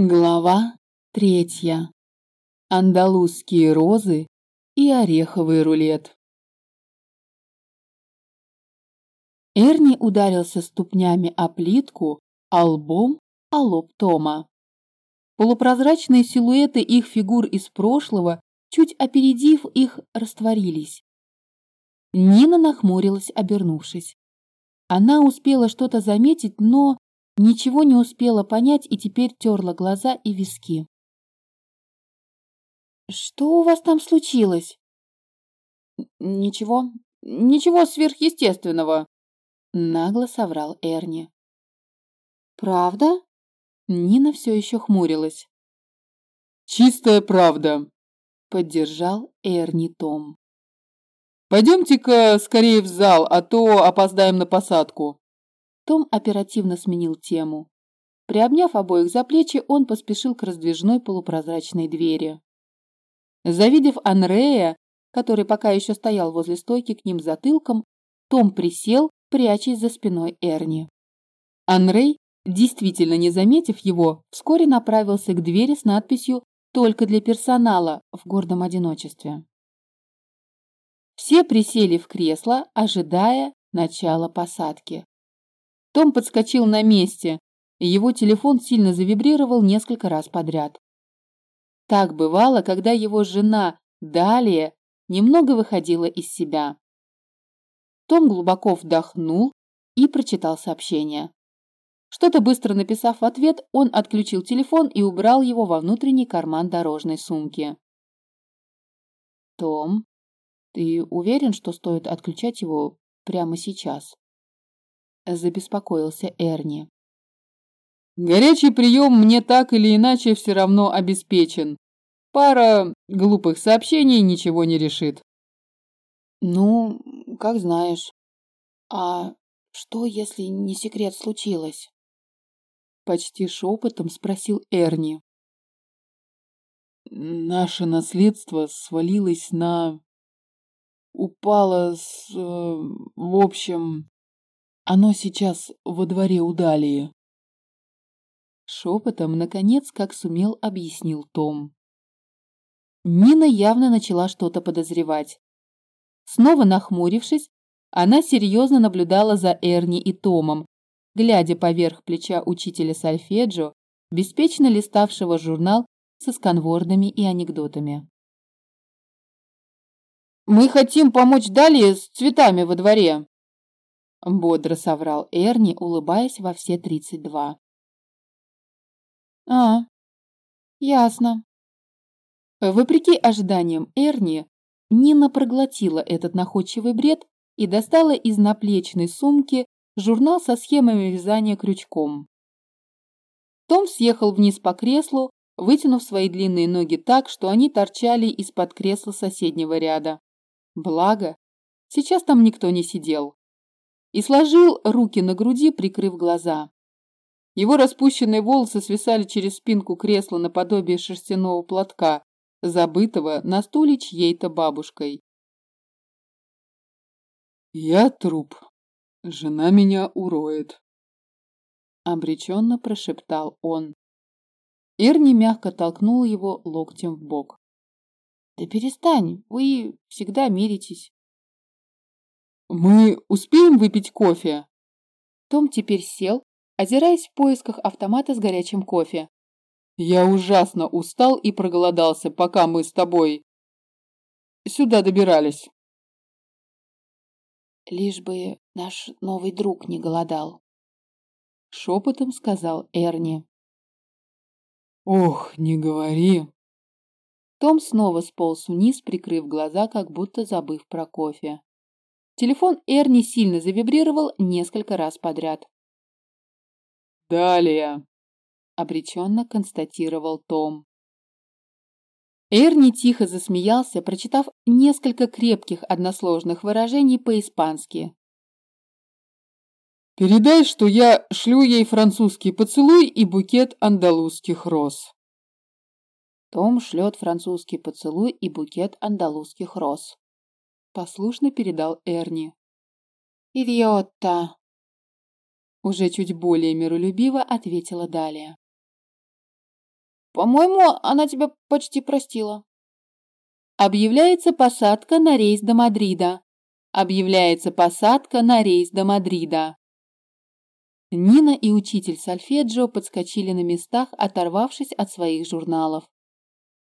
Глава третья. Андалузские розы и ореховый рулет. Эрни ударился ступнями о плитку, а лбом о лоб Тома. Полупрозрачные силуэты их фигур из прошлого, чуть опередив их, растворились. Нина нахмурилась, обернувшись. Она успела что-то заметить, но Ничего не успела понять и теперь терла глаза и виски. «Что у вас там случилось?» «Ничего, ничего сверхъестественного», — нагло соврал Эрни. «Правда?» Нина все еще хмурилась. «Чистая правда», — поддержал Эрни Том. «Пойдемте-ка скорее в зал, а то опоздаем на посадку». Том оперативно сменил тему. Приобняв обоих за плечи, он поспешил к раздвижной полупрозрачной двери. Завидев Анрея, который пока еще стоял возле стойки к ним затылком, Том присел, прячась за спиной Эрни. Анрей, действительно не заметив его, вскоре направился к двери с надписью «Только для персонала» в гордом одиночестве. Все присели в кресло, ожидая начала посадки. Том подскочил на месте, и его телефон сильно завибрировал несколько раз подряд. Так бывало, когда его жена Далия немного выходила из себя. Том глубоко вдохнул и прочитал сообщение. Что-то быстро написав в ответ, он отключил телефон и убрал его во внутренний карман дорожной сумки. «Том, ты уверен, что стоит отключать его прямо сейчас?» Забеспокоился Эрни. Горячий прием мне так или иначе все равно обеспечен. Пара глупых сообщений ничего не решит. Ну, как знаешь. А что, если не секрет случилось? Почти шепотом спросил Эрни. Наше наследство свалилось на... Упало с... Э, в общем... Оно сейчас во дворе у Далии. Шепотом, наконец, как сумел, объяснил Том. Нина явно начала что-то подозревать. Снова нахмурившись, она серьезно наблюдала за Эрни и Томом, глядя поверх плеча учителя сольфеджио, беспечно листавшего журнал со сканвордами и анекдотами. «Мы хотим помочь Далии с цветами во дворе», Бодро соврал Эрни, улыбаясь во все тридцать два. А, ясно. Вопреки ожиданиям Эрни, Нина проглотила этот находчивый бред и достала из наплечной сумки журнал со схемами вязания крючком. Том съехал вниз по креслу, вытянув свои длинные ноги так, что они торчали из-под кресла соседнего ряда. Благо, сейчас там никто не сидел и сложил руки на груди, прикрыв глаза. Его распущенные волосы свисали через спинку кресла наподобие шерстяного платка, забытого на стуле чьей-то бабушкой. «Я труп. Жена меня уроет», — обреченно прошептал он. Эрни мягко толкнул его локтем в бок. «Да перестань, вы всегда миритесь. «Мы успеем выпить кофе?» Том теперь сел, озираясь в поисках автомата с горячим кофе. «Я ужасно устал и проголодался, пока мы с тобой сюда добирались». «Лишь бы наш новый друг не голодал», — шепотом сказал Эрни. «Ох, не говори!» Том снова сполз вниз, прикрыв глаза, как будто забыв про кофе. Телефон Эрни сильно завибрировал несколько раз подряд. «Далее», — обреченно констатировал Том. Эрни тихо засмеялся, прочитав несколько крепких односложных выражений по-испански. «Передай, что я шлю ей французский поцелуй и букет андалузских роз». Том шлет французский поцелуй и букет андалузских роз послушно передал Эрни. «Идиотта!» Уже чуть более миролюбиво ответила Далия. По-моему, она тебя почти простила. Объявляется посадка на рейс до Мадрида. Объявляется посадка на рейс до Мадрида. Нина и учитель сольфеджио подскочили на местах, оторвавшись от своих журналов.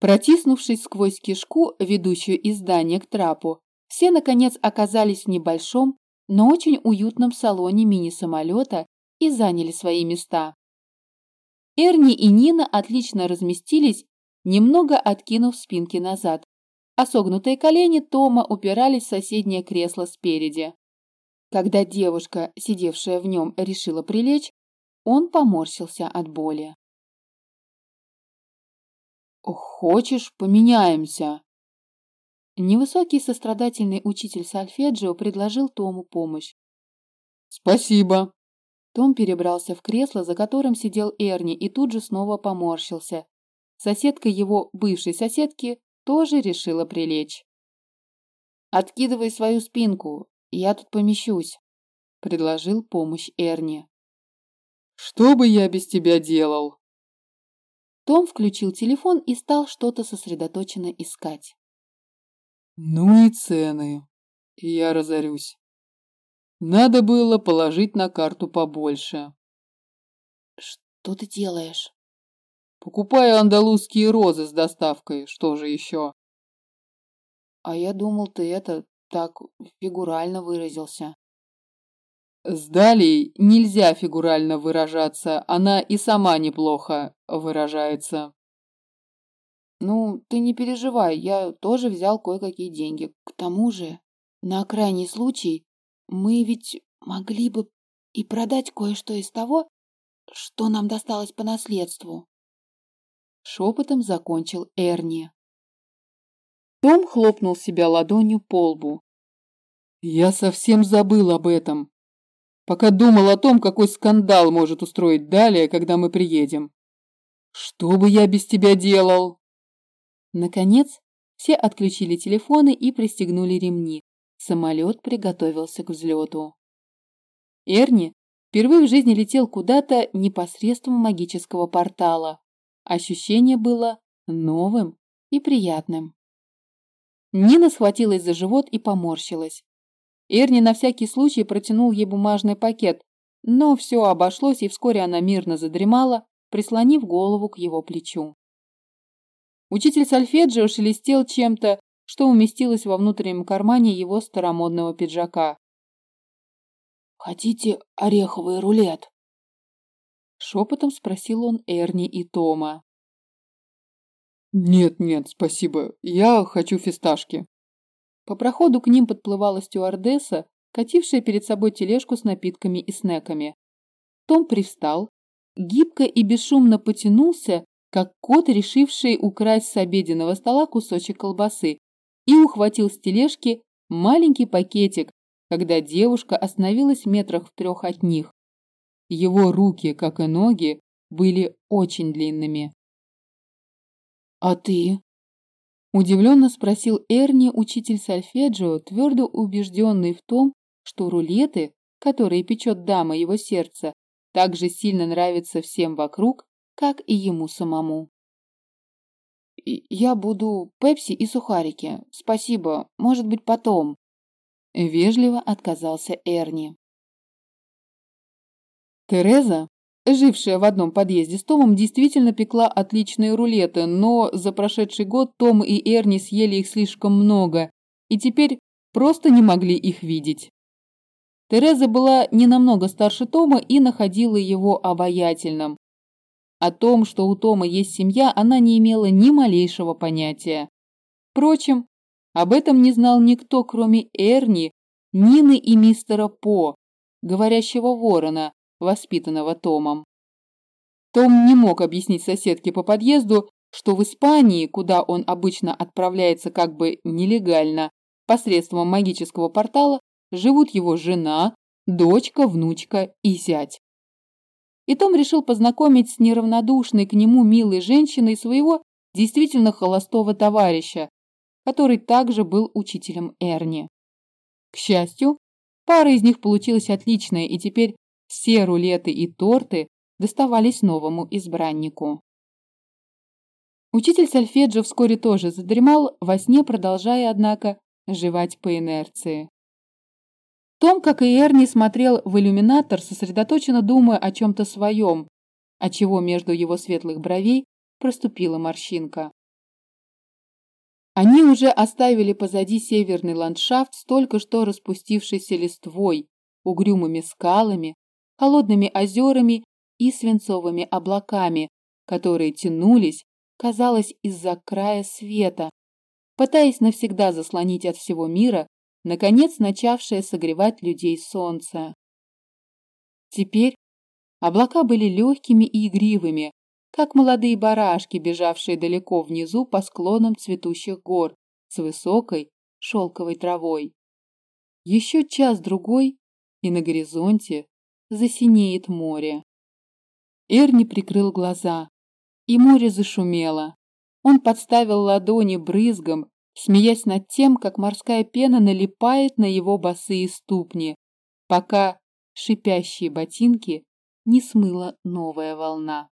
Протиснувшись сквозь кишку, ведущую из здания к трапу, все, наконец, оказались в небольшом, но очень уютном салоне мини-самолета и заняли свои места. Эрни и Нина отлично разместились, немного откинув спинки назад, а согнутые колени Тома упирались в соседнее кресло спереди. Когда девушка, сидевшая в нем, решила прилечь, он поморщился от боли. «Хочешь, поменяемся?» Невысокий сострадательный учитель сольфеджио предложил Тому помощь. «Спасибо!» Том перебрался в кресло, за которым сидел Эрни, и тут же снова поморщился. Соседка его бывшей соседки тоже решила прилечь. «Откидывай свою спинку, я тут помещусь», — предложил помощь Эрни. «Что бы я без тебя делал?» Том включил телефон и стал что-то сосредоточенно искать. «Ну и цены. Я разорюсь. Надо было положить на карту побольше». «Что ты делаешь?» «Покупаю андалузские розы с доставкой. Что же еще?» «А я думал, ты это так фигурально выразился. С Далей нельзя фигурально выражаться, она и сама неплохо выражается. Ну, ты не переживай, я тоже взял кое-какие деньги. К тому же, на крайний случай, мы ведь могли бы и продать кое-что из того, что нам досталось по наследству. Шепотом закончил Эрни. Том хлопнул себя ладонью по лбу. «Я совсем забыл об этом. Пока думал о том, какой скандал может устроить далее, когда мы приедем. Что бы я без тебя делал?» Наконец, все отключили телефоны и пристегнули ремни. Самолет приготовился к взлету. Эрни впервые в жизни летел куда-то непосредством магического портала. Ощущение было новым и приятным. Нина схватилась за живот и поморщилась. Эрни на всякий случай протянул ей бумажный пакет, но все обошлось, и вскоре она мирно задремала, прислонив голову к его плечу. Учитель сольфеджио шелестел чем-то, что уместилось во внутреннем кармане его старомодного пиджака. «Хотите ореховый рулет?» Шепотом спросил он Эрни и Тома. «Нет, нет, спасибо. Я хочу фисташки». По проходу к ним подплывала стюардесса, катившая перед собой тележку с напитками и снеками. Том привстал, гибко и бесшумно потянулся, как кот, решивший украсть с обеденного стола кусочек колбасы, и ухватил с тележки маленький пакетик, когда девушка остановилась в метрах в трех от них. Его руки, как и ноги, были очень длинными. «А ты?» Удивленно спросил Эрни, учитель сольфеджио, твердо убежденный в том, что рулеты, которые печет дама его сердца, так же сильно нравятся всем вокруг, как и ему самому. «Я буду пепси и сухарики. Спасибо. Может быть, потом». Вежливо отказался Эрни. Тереза, жившая в одном подъезде с Томом, действительно пекла отличные рулеты, но за прошедший год Том и Эрни съели их слишком много и теперь просто не могли их видеть. Тереза была не намного старше Тома и находила его обаятельным. О том, что у Тома есть семья, она не имела ни малейшего понятия. Впрочем, об этом не знал никто, кроме Эрни, Нины и мистера По, говорящего ворона, воспитанного Томом. Том не мог объяснить соседке по подъезду, что в Испании, куда он обычно отправляется как бы нелегально, посредством магического портала, живут его жена, дочка, внучка и зять. И Том решил познакомить с неравнодушной к нему милой женщиной своего действительно холостого товарища, который также был учителем Эрни. К счастью, пара из них получилась отличная, и теперь все рулеты и торты доставались новому избраннику. Учитель сольфеджио вскоре тоже задремал, во сне продолжая, однако, жевать по инерции. Том, как и Эрни, смотрел в иллюминатор, сосредоточенно думая о чем-то своем, отчего между его светлых бровей проступила морщинка. Они уже оставили позади северный ландшафт с только что распустившейся листвой, угрюмыми скалами, холодными озерами и свинцовыми облаками, которые тянулись, казалось, из-за края света, пытаясь навсегда заслонить от всего мира, наконец начавшее согревать людей солнце. Теперь облака были легкими и игривыми, как молодые барашки, бежавшие далеко внизу по склонам цветущих гор с высокой шелковой травой. Еще час-другой, и на горизонте засинеет море. Эрни прикрыл глаза, и море зашумело. Он подставил ладони брызгом, смеясь над тем, как морская пена налипает на его босые ступни, пока шипящие ботинки не смыла новая волна.